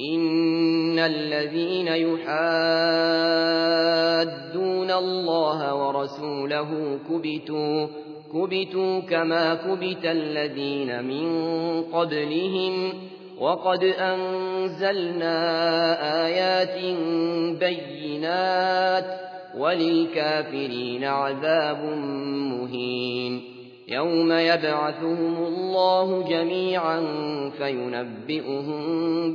إن الذين يحادون الله ورسوله كبتوا كبتوا كما كبت الذين من قبلهم. وقد أنزلنا آيات بينات وللكافرين عذاب مهين. يوم يبعثهم الله جميعا فينبئهم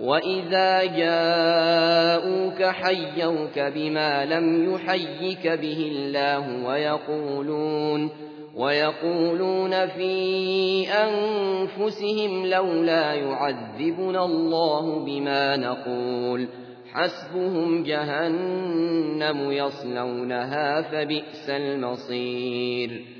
وإذا جاءوك حيوك بما لم يحيك به الله ويقولون ويقولون في أنفسهم لولا يعذبنا الله بما نقول حسبهم جهنم يصلونها فبئس المصير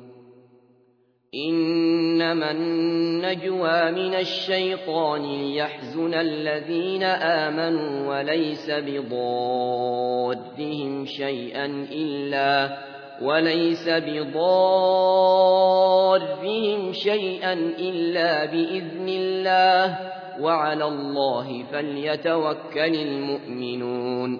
إنما النجوى من الشيطان ليحزن الذين آمنوا وليس بضادهم شيئا إلا وليس بضارهم شيئا إلا بإذن الله وعلى الله فليتوكل المؤمنون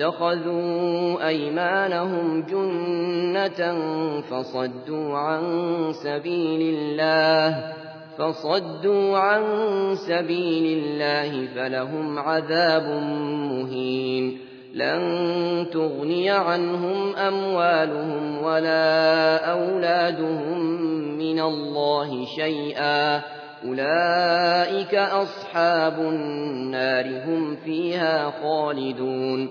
اتخذوا أيمانهم جنة فصدوا عن سبيل الله فصدوا عن سبيل الله فلهم عذاب مهين. لن تغني عنهم أموالهم ولا أولادهم من الله شيئا. أولئك أصحاب النار هم فيها خالدون.